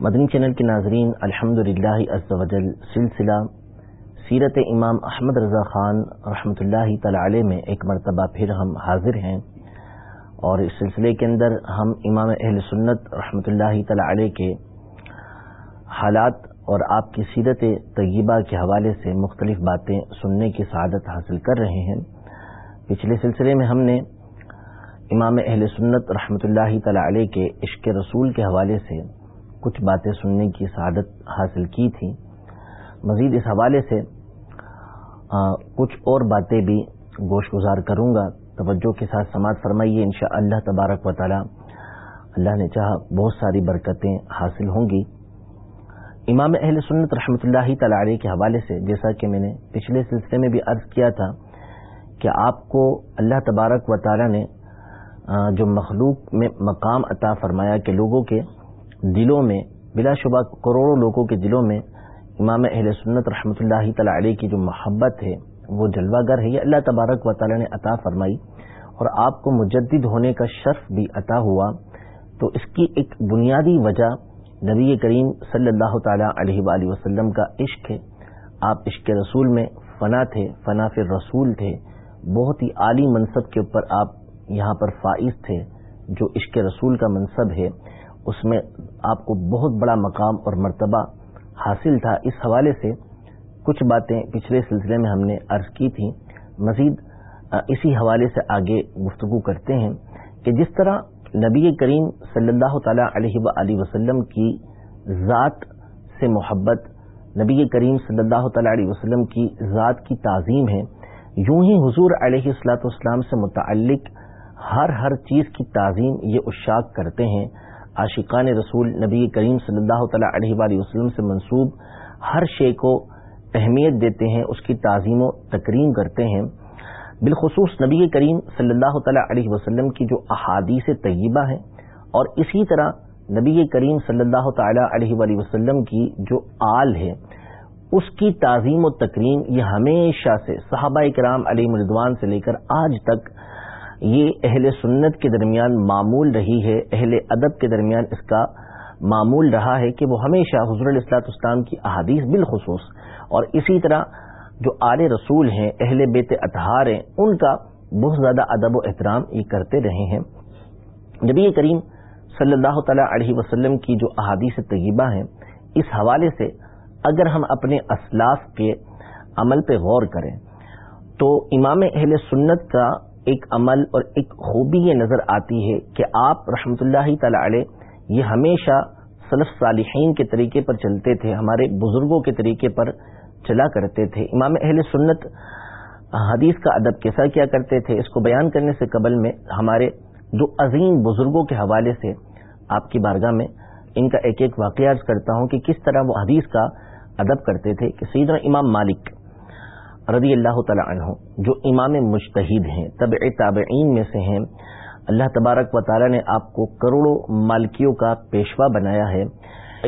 مدنی channel کے ناظرین الحمد للہ سلسلہ سیرت امام احمد رضا خان رحمۃ اللہ تعالی میں ایک مرتبہ پھر ہم حاضر ہیں اور اس سلسلے کے اندر ہم امام اہل سنت رحمۃ اللہ تعالی کے حالات اور آپ کی سیرت طیبہ کے حوالے سے مختلف باتیں سننے کی سعادت حاصل کر رہے ہیں۔ پچھلے سلسلے میں ہم نے امام اہل سنت رحمۃ اللہ تعالی کے عشق رسول کے حوالے سے کچھ باتیں سننے کی سعادت حاصل کی تھی مزید اس حوالے سے کچھ اور باتیں بھی گوش گزار کروں گا۔ توجہ کے ساتھ سماعت فرمائیے انشاء اللہ تبارک و تعالی۔ اللہ نے چاہا بہت ساری برکتیں حاصل ہوں گی۔ امام اہل سنت رحمۃ اللہ تعالی کے حوالے سے، جیسا کہ میں نے پچھلے سلسلے میں بھی عرض کیا تھا کہ آپ کو اللہ تبارک و تعالی نے جو مخلوق میں مقام عطا فرمایا کہ لوگوں کے دلوں میں، بلا شبہ کروڑوں لوگوں کے دلوں میں امام اہل سنت رحمۃ اللہ تعالی علیہ کی جو محبت ہے، وہ جلوہ گر ہے۔ یہ اللہ تبارک و تعالی نے عطا فرمائی۔ اور آپ کو مجدد ہونے کا شرف بھی عطا ہوا۔ تو اس کی ایک بنیادی وجہ نبی کریم صلی اللہ تعالی علیہ وآلہ وسلم کا عشق ہے۔ آپ عشق رسول میں فنا تھے، فنا فر رسول تھے۔ بہت ہی عالی منصب کے اوپر آپ یہاں پر فائز تھے، جو عشق رسول کا منصب ہے۔ اس میں آپ کو بہت بڑا مقام اور مرتبہ حاصل تھا۔ اس حوالے سے کچھ باتیں پچھلے سلسلے میں ہم نے عرض کی تھیں۔ مزید اسی حوالے سے آگے گفتگو کرتے ہیں کہ جس طرح نبی کریم صلی اللہ تعالی علیہ و وسلم کی ذات سے محبت نبی کریم صلی اللہ تعالی علیہ وسلم کی ذات کی تعظیم ہے، یوں ہی حضور علیہ السلاۃ والسلام سے متعلق ہر ہر چیز کی تعظیم یہ اشاق کرتے ہیں۔ عاشقان رسول نبی کریم صلی اللہ تعالی علیہ وآلہ وسلم سے منسوب ہر شے کو اہمیت دیتے ہیں، اس کی تعظیم و تکریم کرتے ہیں۔ بالخصوص نبی کریم صلی اللہ تعالی علیہ وسلم کی جو احادیث طیبہ ہیں اور اسی طرح نبی کریم صلی اللہ تعالی علیہ وآلہ وسلم کی جو آل ہے اس کی تعظیم و تکریم یہ ہمیشہ سے صحابہ کرام علی مردوان سے لے کر آج تک یہ اہل سنت کے درمیان معمول رہی ہے، اہل ادب کے درمیان اس کا معمول رہا ہے کہ وہ ہمیشہ حضر الاسلاط اسلام کی احادیث بالخصوص اور اسی طرح جو آل رسول ہیں، اہل بیت اطہار ہیں، ان کا بہت زیادہ ادب و احترام یہ کرتے رہے ہیں۔ نبی کریم صلی اللہ تعالی علیہ وسلم کی جو احادیث طیبہ ہیں، اس حوالے سے اگر ہم اپنے اسلاف کے عمل پہ غور کریں، تو امام اہل سنت کا ایک عمل اور ایک خوبی یہ نظر آتی ہے کہ آپ رحمۃ اللہ تعالی علیہ یہ ہمیشہ صنف صالحین کے طریقے پر چلتے تھے، ہمارے بزرگوں کے طریقے پر چلا کرتے تھے۔ امام اہل سنت حدیث کا ادب کیسا کیا کرتے تھے، اس کو بیان کرنے سے قبل میں ہمارے جو عظیم بزرگوں کے حوالے سے آپ کی بارگاہ میں ان کا ایک ایک واقعہ کرتا ہوں کہ کس طرح وہ حدیث کا ادب کرتے تھے کہ سیدنا امام مالک رضی اللہ تعالی عنہ، جو امام مشتحد ہیں طب تابعین میں سے ہیں، اللہ تبارک و تعالی نے آپ کو کروڑوں مالکیوں کا پیشوا بنایا ہے۔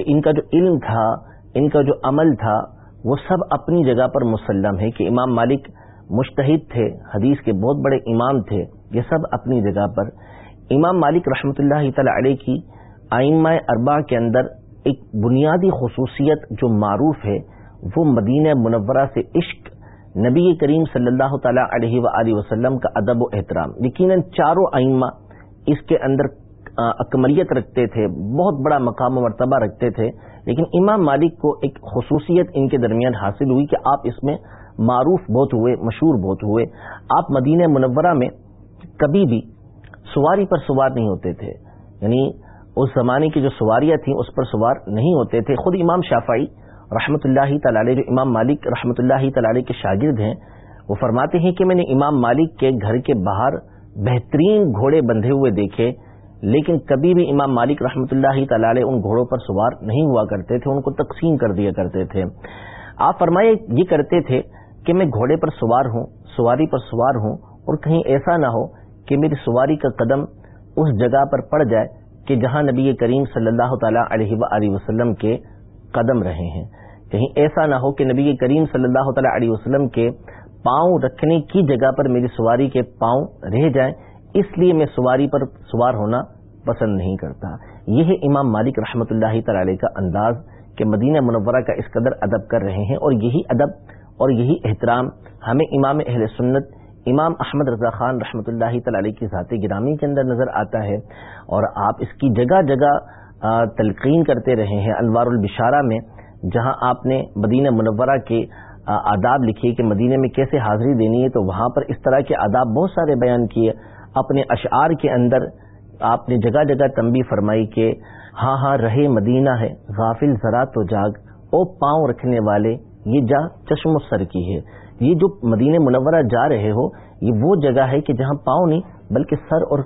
ان کا جو علم تھا، ان کا جو عمل تھا، وہ سب اپنی جگہ پر مسلم ہے کہ امام مالک مشتحد تھے، حدیث کے بہت بڑے امام تھے، یہ سب اپنی جگہ پر۔ امام مالک رحمۃ اللہ تعالی علیہ کی آئمہ اربا کے اندر ایک بنیادی خصوصیت جو معروف ہے، وہ مدینہ منورہ سے عشق نبی کریم صلی اللہ تعالی علیہ و وسلم کا ادب و احترام۔ یقیناً چاروں ائمہ اس کے اندر اکملیت رکھتے تھے، بہت بڑا مقام و مرتبہ رکھتے تھے، لیکن امام مالک کو ایک خصوصیت ان کے درمیان حاصل ہوئی کہ آپ اس میں معروف بہت ہوئے، مشہور بہت ہوئے۔ آپ مدینہ منورہ میں کبھی بھی سواری پر سوار نہیں ہوتے تھے۔ یعنی اس زمانے کی جو سواریاں تھیں، اس پر سوار نہیں ہوتے تھے۔ خود امام شافائی رحمۃ اللہ تعالی جو امام مالک رحمۃ اللہ تعالی کے شاگرد ہیں، وہ فرماتے ہیں کہ میں نے امام مالک کے گھر کے باہر بہترین گھوڑے بندھے ہوئے دیکھے، لیکن کبھی بھی امام مالک رحمۃ اللہ تعالی ان گھوڑوں پر سوار نہیں ہوا کرتے تھے، ان کو تقسیم کر دیا کرتے تھے۔ آپ فرمائے یہ کرتے تھے کہ میں گھوڑے پر سوار ہوں، سواری پر سوار ہوں، اور کہیں ایسا نہ ہو کہ میری سواری کا قدم اس جگہ پر پڑ جائے کہ جہاں نبی کریم صلی اللہ تعالی علیہ و وسلم کے قدم رہے ہیں۔ کہیں ایسا نہ ہو کہ نبی کریم صلی اللہ تعالی علیہ وسلم کے پاؤں رکھنے کی جگہ پر میری سواری کے پاؤں رہ جائیں، اس لیے میں سواری پر سوار ہونا پسند نہیں کرتا۔ یہ ہے امام مالک رحمۃ اللہ تعالی کا انداز کہ مدینہ منورہ کا اس قدر ادب کر رہے ہیں اور یہی ادب اور یہی احترام ہمیں امام اہل سنت، امام احمد رضا خان رحمۃ اللہ تعالی کی ذات گرامی کے اندر نظر آتا ہے اور آپ اس کی جگہ جگہ تلقین کرتے رہے ہیں۔ انوار البشارہ میں جہاں آپ نے مدینہ منورہ کے آداب لکھیے کہ مدینہ میں کیسے حاضری دینی ہے، تو وہاں پر اس طرح کے آداب بہت سارے بیان کیے۔ اپنے اشعار کے اندر آپ نے جگہ جگہ تنبی فرمائی کہ ہاں ہاں رہے مدینہ ہے، غافل ذرا تو جاگ۔ او پاؤں رکھنے والے، یہ جا چشم و سر کی ہے۔ یہ جو مدینہ منورہ جا رہے ہو، یہ وہ جگہ ہے کہ جہاں پاؤں نہیں، بلکہ سر اور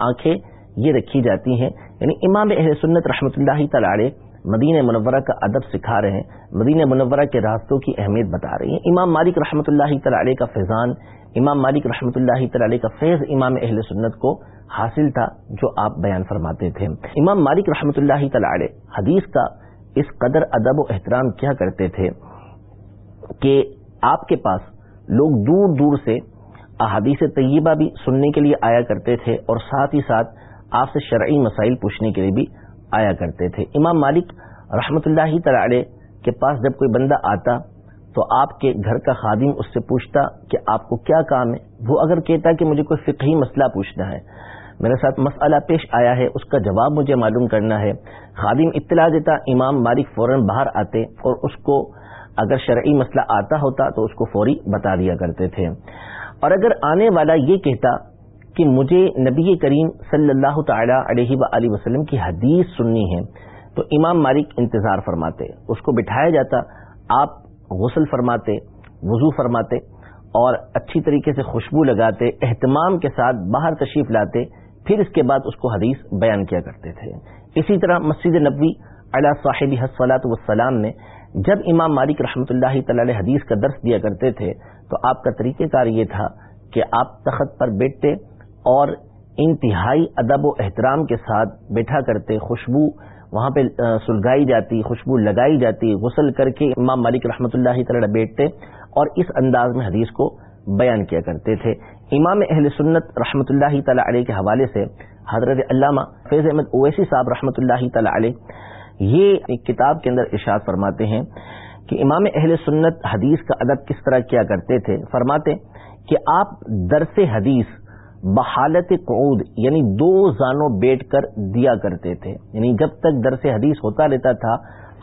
آنکھیں یہ رکھی جاتی ہیں۔ یعنی امام اہل سنت رحمۃ اللہ تعالی مدینہ منورہ کا ادب سکھا رہے ہیں، مدینہ منورہ کے راستوں کی اہمیت بتا رہے ہیں۔ امام مالک رحمۃ اللہ تعالی کا فیضان، امام مالک رحمۃ اللہ تعالی کا فیض امام اہل سنت کو حاصل تھا، جو آپ بیان فرماتے تھے۔ امام مالک رحمۃ اللہ تعالی حدیث کا اس قدر ادب و احترام کیا کرتے تھے کہ آپ کے پاس لوگ دور دور سے احادیث طیبہ بھی سننے کے لیے آیا کرتے تھے اور ساتھ ہی ساتھ آپ سے شرعی مسائل پوچھنے کے لیے بھی آیا کرتے تھے۔ امام مالک رحمت اللہ تعالی کے پاس جب کوئی بندہ آتا تو آپ کے گھر کا خادم اس سے پوچھتا کہ آپ کو کیا کام ہے؟ وہ اگر کہتا کہ مجھے کوئی فقہی مسئلہ پوچھنا ہے۔ میرے ساتھ مسئلہ پیش آیا ہے، اس کا جواب مجھے معلوم کرنا ہے۔ خادم اطلاع دیتا، امام مالک فوراً باہر آتے اور اس کو اگر شرعی مسئلہ آتا ہوتا تو اس کو فوری بتا دیا کرتے تھے۔ اور اگر آنے والا یہ کہتا کہ مجھے نبی کریم صلی اللہ تعالی علیہ و وسلم کی حدیث سننی ہے۔ تو امام مالک انتظار فرماتے، اس کو بٹھایا جاتا، آپ غسل فرماتے، وضو فرماتے اور اچھی طریقے سے خوشبو لگاتے، اہتمام کے ساتھ باہر تشریف لاتے، پھر اس کے بعد اس کو حدیث بیان کیا کرتے تھے۔ اسی طرح مسجد نبوی علیہ صاحب حسلاۃ والسلام میں جب امام مالک رحمۃ اللہ تعالی حدیث کا درس دیا کرتے تھے، تو آپ کا طریقہ کار یہ تھا کہ آپ تخت پر بیٹھتے اور انتہائی ادب و احترام کے ساتھ بیٹھا کرتے خوشبو وہاں پہ سلگائی جاتی، خوشبو لگائی جاتی، غسل کر کے امام مالک رحمۃ اللہ تعالی بیٹھتے اور اس انداز میں حدیث کو بیان کیا کرتے تھے۔ امام اہل سنت رحمۃ اللہ تعالی علیہ کے حوالے سے حضرت علامہ فیض احمد اویسی صاحب رحمۃ اللہ تعالی علیہ یہ ایک کتاب کے اندر ارشاد فرماتے ہیں کہ امام اہل سنت حدیث کا ادب کس طرح کیا کرتے تھے۔ فرماتے کہ آپ درس حدیث بحالت قعود یعنی دو زانوں بیٹھ کر دیا کرتے تھے۔ یعنی جب تک درس حدیث ہوتا رہتا تھا،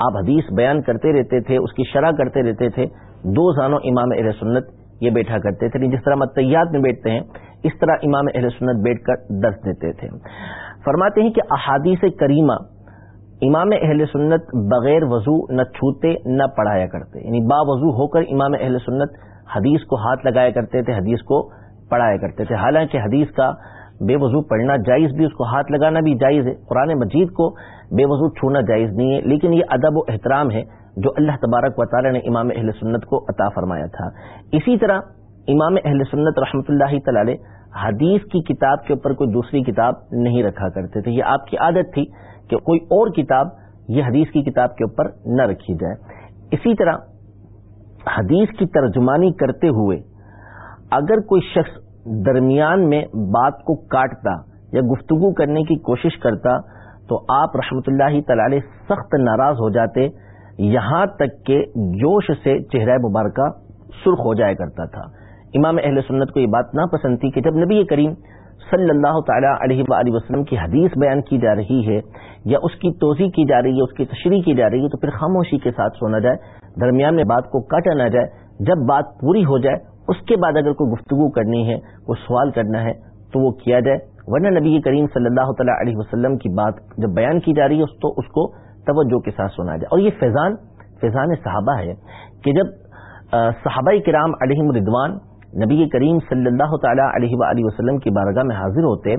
آپ حدیث بیان کرتے رہتے تھے، اس کی شرح کرتے رہتے تھے، دو زانوں امام اہل سنت یہ بیٹھا کرتے تھے۔ یعنی جس طرح متیات میں بیٹھتے ہیں، اس طرح امام اہل سنت بیٹھ کر درس دیتے تھے۔ فرماتے ہیں کہ احادیث کریمہ امام اہل سنت بغیر وضو نہ چھوتے، نہ پڑھایا کرتے۔ یعنی با وضو ہو کر امام اہل سنت حدیث کو ہاتھ لگایا کرتے تھے، حدیث کو پڑھایا کرتے تھے۔ حالانکہ حدیث کا بے وضو پڑھنا جائز بھی، اس کو ہاتھ لگانا بھی جائز ہے۔ قرآن مجید کو بے وضو چھونا جائز نہیں ہے، لیکن یہ ادب و احترام ہے جو اللہ تبارک و تعالی نے امام اہل سنت کو عطا فرمایا تھا۔ اسی طرح امام اہل سنت رحمۃ اللہ تعالی حدیث کی کتاب کے اوپر کوئی دوسری کتاب نہیں رکھا کرتے تھے۔ یہ آپ کی عادت تھی کہ کوئی اور کتاب یہ حدیث کی کتاب کے اوپر نہ رکھی جائے۔ اسی طرح حدیث کی ترجمانی کرتے ہوئے اگر کوئی شخص درمیان میں بات کو کاٹتا یا گفتگو کرنے کی کوشش کرتا تو آپ رحمت اللہ تعالی سخت ناراض ہو جاتے، یہاں تک کہ جوش سے چہرہ مبارکہ سرخ ہو جایا کرتا تھا۔ امام اہل سنت کو یہ بات ناپسند تھی کہ جب نبی کریم صلی اللہ تعالی علیہ وآلہ وسلم کی حدیث بیان کی جا رہی ہے یا اس کی توضیع کی جا رہی ہے، اس کی تشریح کی جا رہی ہے تو پھر خاموشی کے ساتھ سونا جائے، درمیان میں بات کو کاٹا نہ جائے، جب بات پوری ہو جائے اس کے بعد اگر کوئی گفتگو کرنی ہے، کوئی سوال کرنا ہے، تو وہ کیا جائے۔ ورنہ نبی کریم صلی اللہ تعالیٰ علیہ وسلم کی بات جب بیان کی جا رہی ہے تو، اس کو توجہ کے ساتھ سنا جائے۔ اور یہ فیضان فیضان صحابہ ہے کہ جب صحابہ کرام علیہ ردوان نبی کریم صلی اللہ تعالیٰ علیہ وسلم کی بارگاہ میں حاضر ہوتے،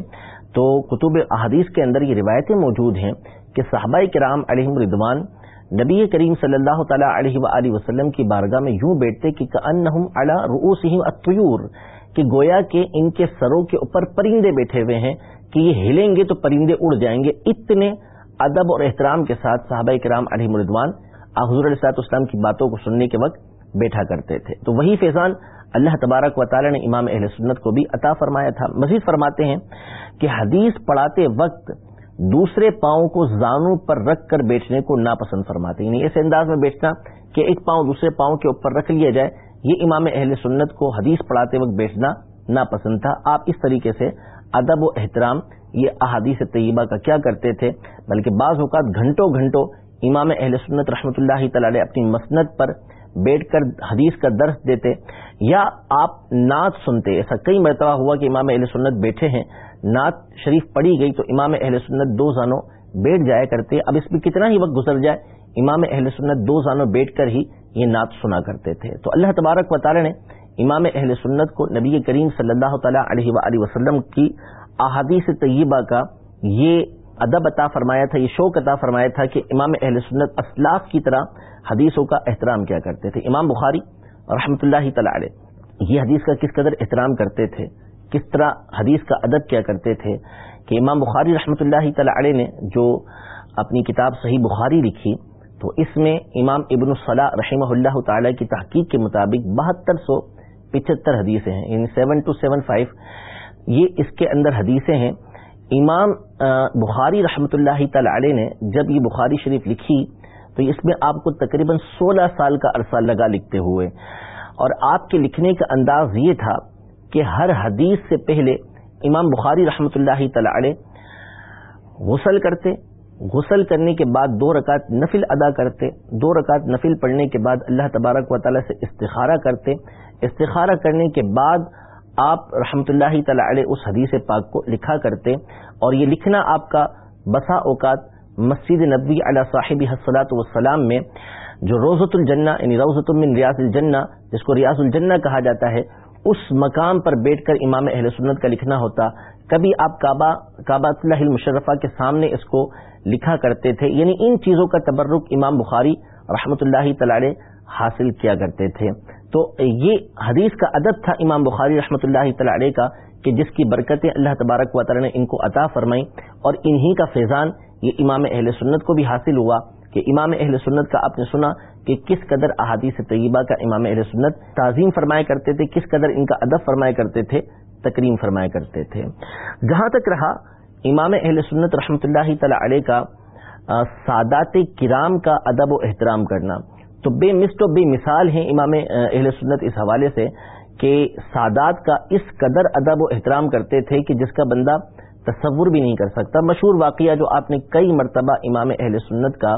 تو کتب احادیث کے اندر یہ روایتیں موجود ہیں کہ صحابہ کرام علیہ ردوان نبی کریم صلی اللہ تعالیٰ علیہ وآلہ وسلم کی بارگاہ میں یوں بیٹھتے کہ الطیور، کہ گویا کہ ان کے سروں کے اوپر پرندے بیٹھے ہوئے ہیں، کہ یہ ہلیں گے تو پرندے اڑ جائیں گے۔ اتنے ادب اور احترام کے ساتھ صحابہ کرام علیہ مردوان حضور علیہ اسلام کی باتوں کو سننے کے وقت بیٹھا کرتے تھے۔ تو وہی فیضان اللہ تبارک و تعالی نے امام اہل سنت کو بھی عطا فرمایا تھا۔ مزید فرماتے ہیں کہ حدیث پڑھاتے وقت دوسرے پاؤں کو زانوں پر رکھ کر بیٹھنے کو ناپسند فرماتے یعنی ایسے انداز میں بیٹھنا کہ ایک پاؤں دوسرے پاؤں کے اوپر رکھ لیا جائے۔ یہ امام اہل سنت کو حدیث پڑھاتے وقت بیٹھنا ناپسند تھا۔ آپ اس طریقے سے ادب و احترام، یہ احادیث طیبہ کا کیا کرتے تھے؟ بلکہ بعض اوقات گھنٹوں گھنٹوں امام اہل سنت رحمۃ اللہ تعالی اپنی مسنت پر بیٹھ کر حدیث کا درس دیتے یا آپ نعت سنتے، ایسا کئی مرتبہ ہوا کہ امام اہل سنت بیٹھے ہیں، نعت شریف پڑھی گئی تو امام اہل سنت دو زانوں بیٹھ جایا کرتے، اب اس میں کتنا ہی وقت گزر جائے، امام اہل سنت دو زانوں بیٹھ کر ہی یہ نعت سنا کرتے تھے۔ تو اللہ تبارک و تعالی نے امام اہل سنت کو نبی کریم صلی اللہ تعالی علیہ وآلہ وسلم کی احادیث طیبہ کا یہ ادب عطا فرمایا تھا، یہ شوق عطا فرمایا تھا کہ امام اہل سنت اسلاف کی طرح حدیثوں کا احترام کیا کرتے تھے۔ امام بخاری رحمۃ اللہ تعالی یہ حدیث کا کس قدر احترام کرتے تھے، کس طرح حدیث کا ادب کیا کرتے تھے کہ امام بخاری رحمۃ اللہ تعالی نے جو اپنی کتاب صحیح بخاری لکھی تو اس میں امام ابن الصلاح رحمہ اللہ تعالی کی تحقیق کے مطابق بہتر سو پچہتر حدیثیں ہیں یعنی سیون ٹو سیون فائیو یہ اس کے اندر حدیثیں ہیں۔ امام بخاری رحمۃ اللہ تعالی نے جب یہ بخاری شریف لکھی، تو اس میں آپ کو تقریباً سولہ سال کا عرصہ لگا لکھتے ہوئے۔ اور آپ کے لکھنے کا انداز یہ تھا کہ ہر حدیث سے پہلے امام بخاری رحمۃ اللہ تعالی غسل کرتے، غسل کرنے کے بعد دو رکعت نفل ادا کرتے، دو رکعت نفل پڑھنے کے بعد اللہ تبارک و تعالی سے استخارہ کرتے۔ استخارہ کرنے کے بعد آپ رحمۃ اللہ تعالی اس حدیث پاک کو لکھا کرتے اور یہ لکھنا آپ کا بسا اوقات مسجد نبوی علیہ صاحب حسلات وسلام میں، جو روزت الجنہ یعنی روزت من ریاض الجنہ، جس کو ریاض الجنہ کہا جاتا ہے، اس مقام پر بیٹھ کر امام اہل سنت کا لکھنا ہوتا، کبھی آپ کعبہ کعبہ اللہ المشرفہ کے سامنے اس کو لکھا کرتے تھے یعنی ان چیزوں کا تبرک امام بخاری رحمۃ اللہ تعالی حاصل کیا کرتے تھے۔ تو یہ حدیث کا ادب تھا امام بخاری رحمۃ اللہ تعالی کا کہ جس کی برکتیں اللہ تبارک و تعالی نے ان کو عطا فرمائی اور انہی کا فیضان یہ امام اہل سنت کو بھی حاصل ہوا کہ امام اہل سنت کا آپ نے سنا کہ کس قدر احادیث طیبہ کا امام اہل سنت تعظیم فرمایا کرتے تھے، کس قدر ان کا ادب فرمایا کرتے تھے، تکریم فرمایا کرتے تھے۔ جہاں تک رہا، امام اہل سنت رحمۃ اللہ تعالی علیہ کا سادات کرام کا ادب و احترام کرنا۔ تو بے مست و بے مثال ہیں امام اہل سنت اس حوالے سے کہ سادات کا اس قدر ادب و احترام کرتے تھے کہ جس کا بندہ تصور بھی نہیں کر سکتا۔ مشہور واقعہ جو آپ نے کئی مرتبہ امام اہل سنت کا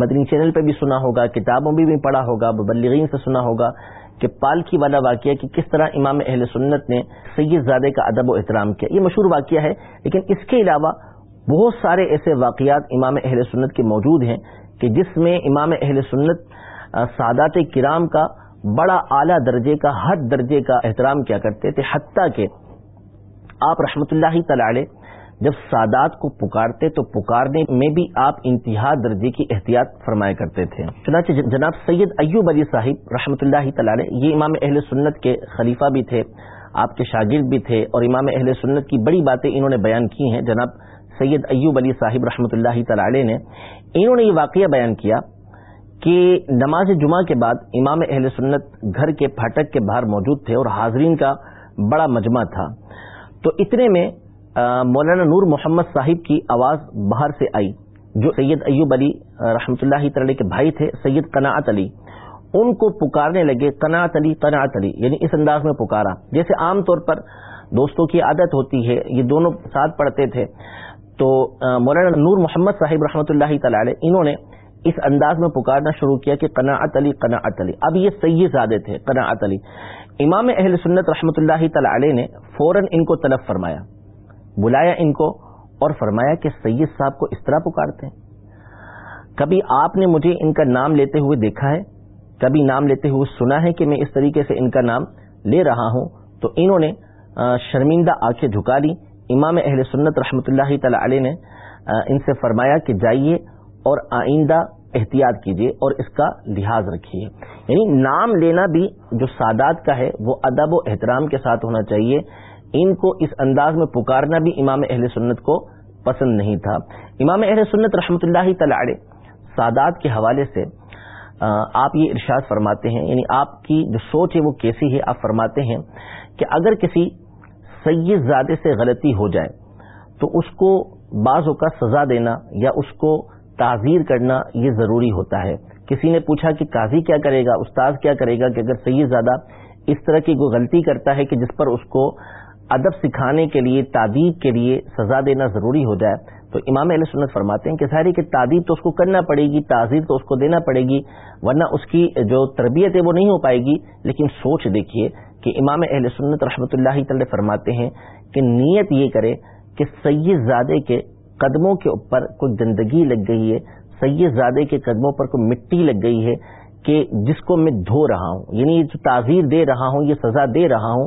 مدنی چینل پہ بھی سنا ہوگا، کتابوں میں بھی پڑھا ہوگا، مبلغین سے سنا ہوگا کہ پالکی والا واقعہ کہ کس طرح امام اہل سنت نے سید زادے کا ادب و احترام کیا۔ یہ مشہور واقعہ ہے، لیکن اس کے علاوہ بہت سارے ایسے واقعات امام اہل سنت کے موجود ہیں کہ جس میں امام اہل سنت سادات کرام کا بڑا اعلیٰ درجے کا ہر درجے کا احترام کیا کرتے تھے، حتیٰ کہ آپ رحمت اللہ تعالی جب سادات کو پکارتے تو پکارنے میں بھی آپ انتہا درجے کی احتیاط فرمایا کرتے تھے۔ چنانچہ جناب سید ایوب علی صاحب رحمۃ اللہ تعالی یہ امام اہل سنت کے خلیفہ بھی تھے، آپ کے شاگرد بھی تھے اور امام اہل سنت کی بڑی باتیں انہوں نے بیان کی ہیں۔ جناب سید ایوب علی صاحب رحمۃ اللہ تعالی نے انہوں نے یہ واقعہ بیان کیا کہ نماز جمعہ کے بعد امام اہل سنت گھر کے پھاٹک کے باہر موجود تھے اور حاضرین کا بڑا مجمع تھا۔ تو اتنے میں مولانا نور محمد صاحب کی آواز باہر سے آئی، جو سید ایوب علی رحمۃ اللہ تعالی کے بھائی تھے، سید قناعت علی۔ ان کو پکارنے لگے قناعت علی قناعت علی یعنی اس انداز میں پکارا۔ جیسے عام طور پر دوستوں کی عادت ہوتی ہے، یہ دونوں ساتھ پڑھتے تھے۔ تو مولانا نور محمد صاحب رحمۃ اللہ تعالی علیہ، انہوں نے اس انداز میں پکارنا شروع کیا کہ قناعت علی قناعت علی۔ اب یہ سید زادے تھے، قناعت علی۔ امام اہل سنت رحمۃ اللہ تعالی علیہ نے فوراً ان کو طلب فرمایا، بلایا ان کو اور فرمایا کہ سید صاحب کو اس طرح پکارتے ہیں۔ کبھی آپ نے مجھے ان کا نام لیتے ہوئے دیکھا ہے؟ کبھی نام لیتے ہوئے سنا ہے کہ میں اس طریقے سے ان کا نام لے رہا ہوں؟ تو انہوں نے شرمندہ آنکھیں جھکا لی امام اہل سنت رحمۃ اللہ تعالی علیہ نے ان سے فرمایا کہ جائیے اور آئندہ احتیاط کیجیے اور اس کا لحاظ رکھیے۔ یعنی نام لینا بھی جو سادات کا ہے، وہ ادب و احترام کے ساتھ ہونا چاہیے۔ ان کو اس انداز میں پکارنا بھی امام اہل سنت کو پسند نہیں تھا۔ امام اہل سنت رحمۃ اللہ تعالی سادات کے حوالے سے آپ یہ ارشاد فرماتے ہیں یعنی آپ کی جو سوچ ہے وہ کیسی ہے؟ آپ فرماتے ہیں کہ اگر کسی سید زادے سے غلطی ہو جائے، تو اس کو بعضوں کا سزا دینا یا اس کو تعزیر کرنا یہ ضروری ہوتا ہے۔ کسی نے پوچھا کہ قاضی کیا کرے گا، استاد کیا کرے گا کہ اگر سید زیادہ اس طرح کی کوئی غلطی کرتا ہے کہ جس پر اس کو ادب سکھانے کے لیے، تعدیب کے لیے سزا دینا ضروری ہو جائے، تو امام علیہ سنت فرماتے ہیں کہ ظاہر کہ تعدیب تو اس کو کرنا پڑے گی تعزیر تو اس کو دینا پڑے گی، ورنہ اس کی جو تربیت ہے وہ نہیں ہو پائے گی۔ لیکن سوچ دیکھیے کہ امام اہل سنت رحمۃ اللہ تعالی فرماتے ہیں کہ نیت یہ کرے کہ سید زادے کے قدموں کے اوپر کوئی گندگی لگ گئی ہے سید زادے کے قدموں پر کوئی مٹی لگ گئی ہے کہ جس کو میں دھو رہا ہوں۔ یعنی یہ جو تعزیر دے رہا ہوں، یہ سزا دے رہا ہوں،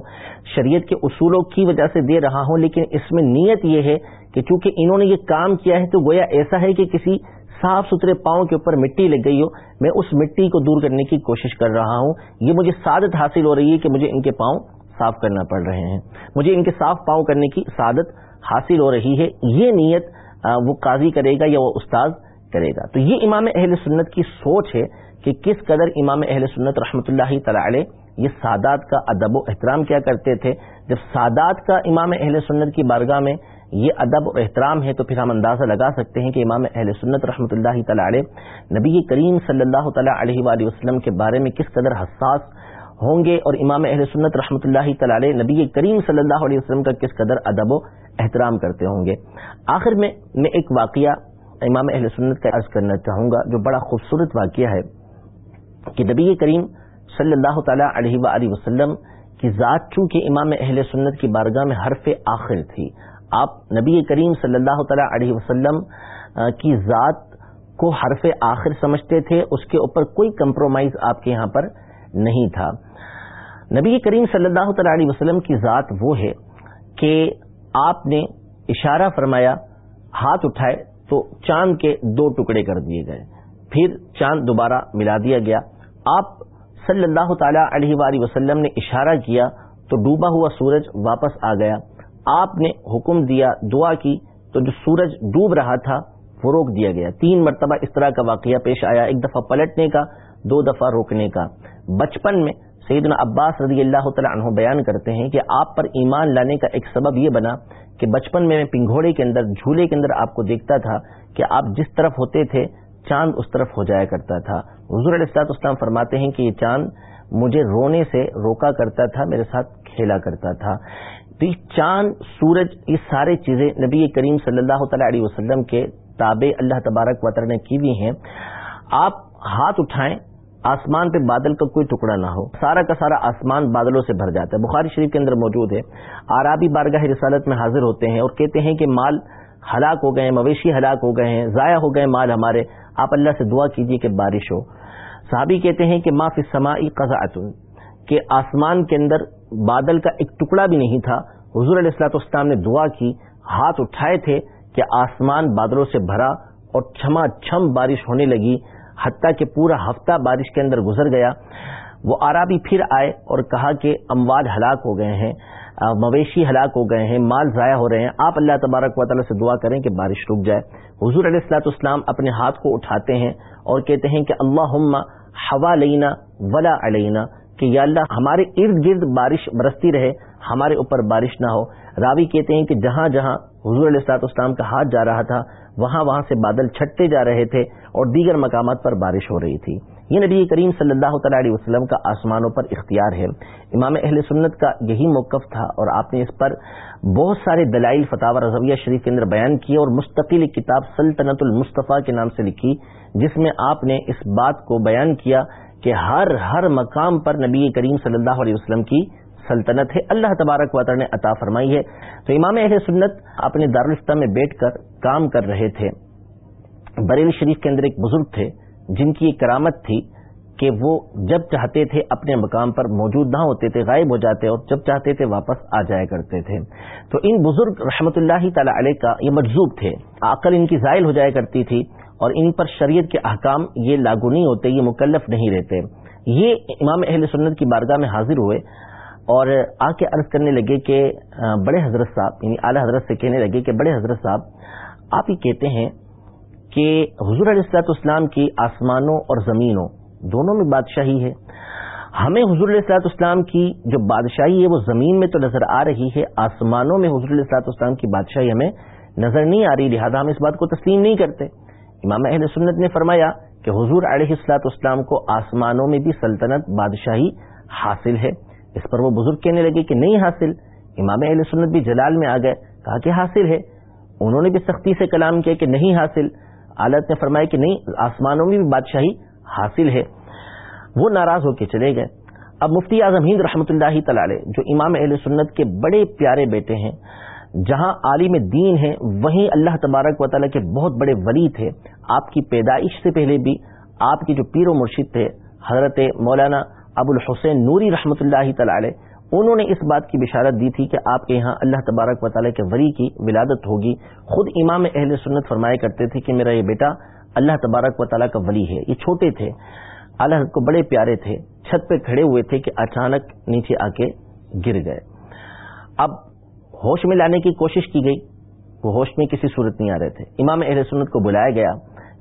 شریعت کے اصولوں کی وجہ سے دے رہا ہوں، لیکن اس میں نیت یہ ہے کہ چونکہ انہوں نے یہ کام کیا ہے تو گویا ایسا ہے کہ کسی صاف ستھرے پاؤں کے اوپر مٹی لگ گئی ہو، میں اس مٹی کو دور کرنے کی کوشش کر رہا ہوں۔ یہ مجھے سعادت حاصل ہو رہی ہے کہ مجھے ان کے پاؤں صاف کرنا پڑ رہے ہیں۔ مجھے ان کے صاف پاؤں کرنے کی سعادت حاصل ہو رہی ہے۔ یہ نیت وہ قاضی کرے گا یا وہ استاد کرے گا۔ تو یہ امام اہل سنت کی سوچ ہے کہ کس قدر امام اہل سنت رحمۃ اللہ تعالی یہ سادات کا ادب و احترام کیا کرتے تھے۔ جب سادات کا امام اہل سنت کی بارگاہ میں یہ ادب و احترام ہے تو پھر ہم اندازہ لگا سکتے ہیں کہ امام اہل سنت رحمۃ اللہ تعالی نبی کریم صلی اللہ تعالی علیہ وآلہ وسلم کے بارے میں کس قدر حساس ہوں گے اور امام اہل سنت رحمۃ اللہ تعالی نبی کریم صلی اللہ علیہ وسلم کا کس قدر ادب و احترام کرتے ہوں گے۔ آخر میں میں ایک واقعہ امام اہل سنت کا عرض کرنا چاہوں گا جو بڑا خوبصورت واقعہ ہے کہ نبی کریم صلی اللہ تعالی علیہ وآلہ وسلم کی ذات چونکہ امام اہل سنت کی بارگاہ میں حرف آخر تھی، آپ نبی کریم صلی اللہ تعالی علیہ وسلم کی ذات کو حرف آخر سمجھتے تھے، اس کے اوپر کوئی کمپرومائز آپ کے یہاں پر نہیں تھا۔ نبی کریم صلی اللہ تعالی علیہ وسلم کی ذات وہ ہے کہ آپ نے اشارہ فرمایا، ہاتھ اٹھائے تو چاند کے دو ٹکڑے کر دیے گئے، پھر چاند دوبارہ ملا دیا گیا۔ آپ صلی اللہ تعالی علیہ وآلہ وسلم نے اشارہ کیا تو ڈوبا ہوا سورج واپس آ گیا۔ آپ نے حکم دیا، دعا کی تو جو سورج ڈوب رہا تھا وہ روک دیا گیا۔ تین مرتبہ اس طرح کا واقعہ پیش آیا، ایک دفعہ پلٹنے کا، دو دفعہ روکنے کا۔ بچپن میں سیدنا عباس رضی اللہ تعالیٰ عنہ بیان کرتے ہیں کہ آپ پر ایمان لانے کا ایک سبب یہ بنا کہ بچپن میں میں پنگھوڑے کے اندر، جھولے کے اندر آپ کو دیکھتا تھا کہ آپ جس طرف ہوتے تھے چاند اس طرف ہو جایا کرتا تھا۔ حضور علیہ السلاط اسلام فرماتے ہیں کہ یہ چاند مجھے رونے سے روکا کرتا تھا، میرے ساتھ کھیلا کرتا تھا۔ تو یہ چاند، سورج، یہ سارے چیزیں نبی کریم صلی اللہ تعالی علیہ وسلم کے تابع اللہ تبارک وطر نے کی ہوئی ہیں۔ آپ ہاتھ اٹھائیں، آسمان پہ بادل کا کوئی ٹکڑا نہ ہو۔ سارا کا سارا آسمان بادلوں سے بھر جاتا ہے۔ بخاری شریف کے اندر موجود ہے۔ آرابی بارگاہ رسالت میں حاضر ہوتے ہیں اور کہتے ہیں کہ مال ہلاک ہو گئے ہیں، مویشی ہلاک ہو گئے ہیں، ضائع ہو گئے مال ہمارے۔ آپ اللہ سے دعا کیجیے کہ بارش ہو۔ صحابی کہتے ہیں کہ ما فی سماعی قزاۃ کہ آسمان کے اندر بادل کا ایک ٹکڑا بھی نہیں تھا۔ حضور علیہ السلاط اسلام نے دعا کی، ہاتھ اٹھائے تھے کہ آسمان بادلوں سے بھرا اور چھما چھم بارش ہونے لگی، حتیٰ کہ پورا ہفتہ بارش کے اندر گزر گیا۔ وہ آرابی پھر آئے اور کہا کہ اموال ہلاک ہو گئے ہیں۔ مویشی ہلاک ہو گئے ہیں، مال ضائع ہو رہے ہیں۔ آپ اللہ تبارک و تعالیٰ سے دعا کریں کہ بارش رک جائے۔ حضور علیہ السلاط اسلام اپنے ہاتھ کو اٹھاتے ہیں اور کہتے ہیں کہ اللہ ہوا لینا ولا علینا، کہ یا اللہ ہمارے ارد گرد بارش برستی رہے، ہمارے اوپر بارش نہ ہو۔ راوی کہتے ہیں کہ جہاں جہاں حضور علیہ السلاط اسلام کا ہاتھ جا رہا تھا، وہاں وہاں سے بادل چھٹتے جا رہے تھے اور دیگر مقامات پر بارش ہو رہی تھی۔ یہ نبی کریم صلی اللہ تعالی علیہ وسلم کا آسمانوں پر اختیار ہے۔ امام اہل سنت کا یہی موقف تھا اور آپ نے اس پر بہت سارے دلائل فتح رضویہ شریف کے اندر بیان کیے اور مستقل کتاب سلطنت المصطفیٰ کے نام سے لکھی، جس میں آپ نے اس بات کو بیان کیا کہ ہر ہر مقام پر نبی کریم صلی اللہ علیہ وسلم کی سلطنت ہے۔ اللہ تبارک وطر نے عطا فرمائی ہے۔ تو امام اہل سنت اپنے دارالفتہ میں بیٹھ کر کام کر رہے تھے۔ بریل شریف کے اندر ایک بزرگ تھے۔ جن کی ایک کرامت تھی کہ وہ جب چاہتے تھے اپنے مقام پر موجود نہ ہوتے تھے، غائب ہو جاتے اور جب چاہتے تھے واپس آ جایا کرتے تھے۔ تو ان بزرگ رحمت اللہ تعالی علیہ کا یہ مجزوب تھے۔ عقل ان کی زائل ہو جایا کرتی تھی اور ان پر شریعت کے احکام یہ لاگو نہیں ہوتے، یہ مکلف نہیں رہتے۔ یہ امام اہل سنت کی بارگاہ میں حاضر ہوئے اور آ کے عرض کرنے لگے کہ بڑے حضرت صاحب یعنی اعلی حضرت سے کہنے لگے کہ، بڑے حضرت صاحب، آپ ہی کہتے ہیں کہ حضور علیہ السلاط اسلام کی آسمانوں اور زمینوں دونوں میں بادشاہی ہے۔ ہمیں حضور علیہ السلاط اسلام کی جو بادشاہی ہے وہ زمین میں تو نظر آ رہی ہے، آسمانوں میں حضور علیہ السلاط اسلام کی بادشاہی ہمیں نظر نہیں آ رہی، لہٰذا ہم اس بات کو تسلیم نہیں کرتے۔ امام اہل سنت نے فرمایا کہ حضور علیہ السلاط اسلام کو آسمانوں میں بھی سلطنت، بادشاہی حاصل ہے۔ اس پر وہ بزرگ کہنے لگے کہ نہیں حاصل۔ امام اہل سنت بھی جلال میں آ گئے، کہا کہ حاصل ہے۔ انہوں نے بھی سختی سے کلام کیا کہ نہیں حاصل۔ عالت نے فرمایا کہ نہیں، آسمانوں میں بھی بادشاہی حاصل ہے۔ وہ ناراض ہو کے چلے گئے۔ اب مفتی اعظم ہند رحمۃ اللہ تعالی جو امام اہل سنت کے بڑے پیارے بیٹے ہیں، جہاں عالم دین ہیں، وہیں اللہ تبارک و تعالیٰ کے بہت بڑے ولی تھے۔ آپ کی پیدائش سے پہلے بھی آپ کے جو پیر و مرشد تھے، حضرت مولانا ابو الحسین نوری رحمۃ اللہ تعالی انہوں نے اس بات کی بشارت دی تھی کہ آپ کے یہاں اللہ تبارک و تعالیٰ کے ولی کی ولادت ہوگی۔ خود امام اہل سنت فرمایا کرتے تھے کہ میرا یہ بیٹا اللہ تبارک و تعالیٰ کا ولی ہے۔ یہ چھوٹے تھے، اللہ کو بڑے پیارے تھے، چھت پہ کھڑے ہوئے تھے کہ اچانک نیچے آ کے گر گئے۔ اب ہوش میں لانے کی کوشش کی گئی، وہ ہوش میں کسی صورت نہیں آ رہے تھے۔ امام اہل سنت کو بلایا گیا۔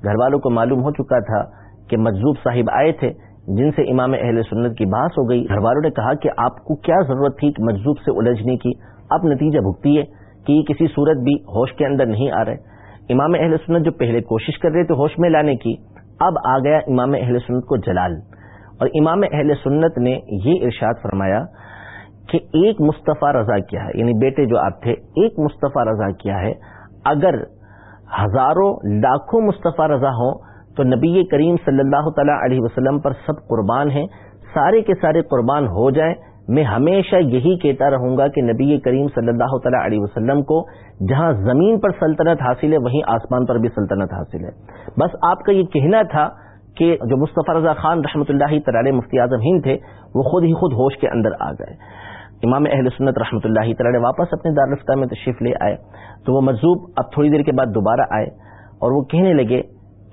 گھر والوں کو معلوم ہو چکا تھا کہ مجزوب صاحب آئے تھے۔ جن سے امام اہل سنت کی بحث ہو گئی، گھر والوں نے کہا کہ آپ کو کیا ضرورت تھی کہ مجزوب سے الجھنے کی؟ اب نتیجہ بھگتی ہے کہ یہ کسی صورت بھی ہوش کے اندر نہیں آ رہے۔ امام اہل سنت جو پہلے کوشش کر رہے تھے ہوش میں لانے کی، اب آ گیا امام اہل سنت کو جلال۔ اور امام اہل سنت نے یہ ارشاد فرمایا کہ ایک مصطفیٰ رضا کیا ہے یعنی بیٹے جو آپ تھے، ایک مصطفیٰ رضا کیا ہے۔ اگر ہزاروں، لاکھوں مصطفیٰ رضا ہوں تو نبی کریم صلی اللہ تعالی علیہ وسلم پر سب قربان ہیں۔ سارے کے سارے قربان ہو جائیں۔ میں ہمیشہ یہی کہتا رہوں گا کہ نبی کریم صلی اللہ تعالی علیہ وسلم کو جہاں زمین پر سلطنت حاصل ہے، وہیں آسمان پر بھی سلطنت حاصل ہے۔ بس آپ کا یہ کہنا تھا کہ جو مصطفی رضا خان رحمۃ اللہ تعالی مفتی اعظم ہند تھے، وہ خود ہی خود ہوش کے اندر آ گئے۔ امام اہل سنت رحمۃ اللہ تعالی واپس اپنے دارالفتہ میں تشریف لے آئے۔ تو وہ مجزوب اب تھوڑی دیر کے بعد دوبارہ آئے اور وہ کہنے لگے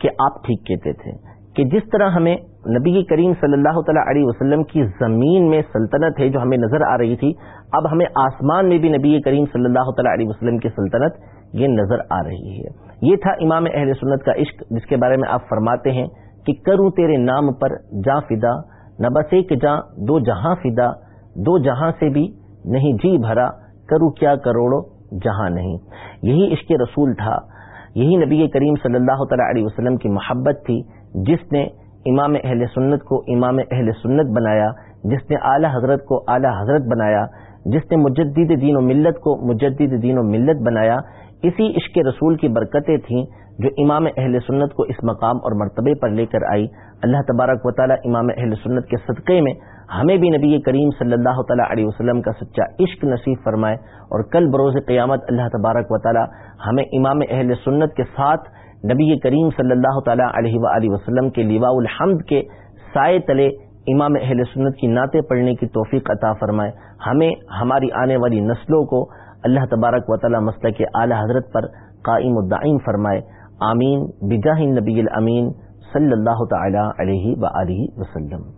کہ آپ ٹھیک کہتے تھے کہ جس طرح ہمیں نبی کریم صلی اللہ تعالیٰ علیہ وسلم کی زمین میں سلطنت ہے جو ہمیں نظر آ رہی تھی، اب ہمیں آسمان میں بھی نبی کریم صلی اللہ تعالیٰ علیہ وسلم کی سلطنت یہ نظر آ رہی ہے۔ یہ تھا امام اہل سنت کا عشق، جس کے بارے میں آپ فرماتے ہیں کہ کروں تیرے نام پر جاں فدا، نہ بس ایک جاں، دو جہاں فدا، دو جہاں سے بھی نہیں جی بھرا کروں کیا کروڑو جہاں نہیں۔ یہی عشق رسول تھا۔ یہی نبی کریم صلی اللہ تعالیٰ علیہ وسلم کی محبت تھی، جس نے امام اہل سنت کو امام اہل سنت بنایا، جس نے اعلی حضرت کو اعلی حضرت بنایا، جس نے مجدد دین و ملت کو مجدد دین و ملت بنایا اسی عشق رسول کی برکتیں تھیں جو امام اہل سنت کو اس مقام اور مرتبے پر لے کر آئی۔ اللہ تبارک و تعالی امام اہل سنت کے صدقے میں ہمیں بھی نبی کریم صلی اللہ تعالیٰ علیہ وسلم کا سچا عشق نصیب فرمائے اور کل بروز قیامت اللہ تبارک و تعالی ہمیں امام اہل سنت کے ساتھ نبی کریم صلی اللہ تعالیٰ علیہ و وسلم کے لیوا الحمد کے سائے تلے امام اہل سنت کی نعتیں پڑھنے کی توفیق عطا فرمائے۔ ہمیں، ہماری آنے والی نسلوں کو اللہ تبارک و تعالی مسئلہ کے اعلی حضرت پر قائم الدائم فرمائے، آمین، بجاہ نبی الامین صلی اللہ تعالی علیہ و وسلم۔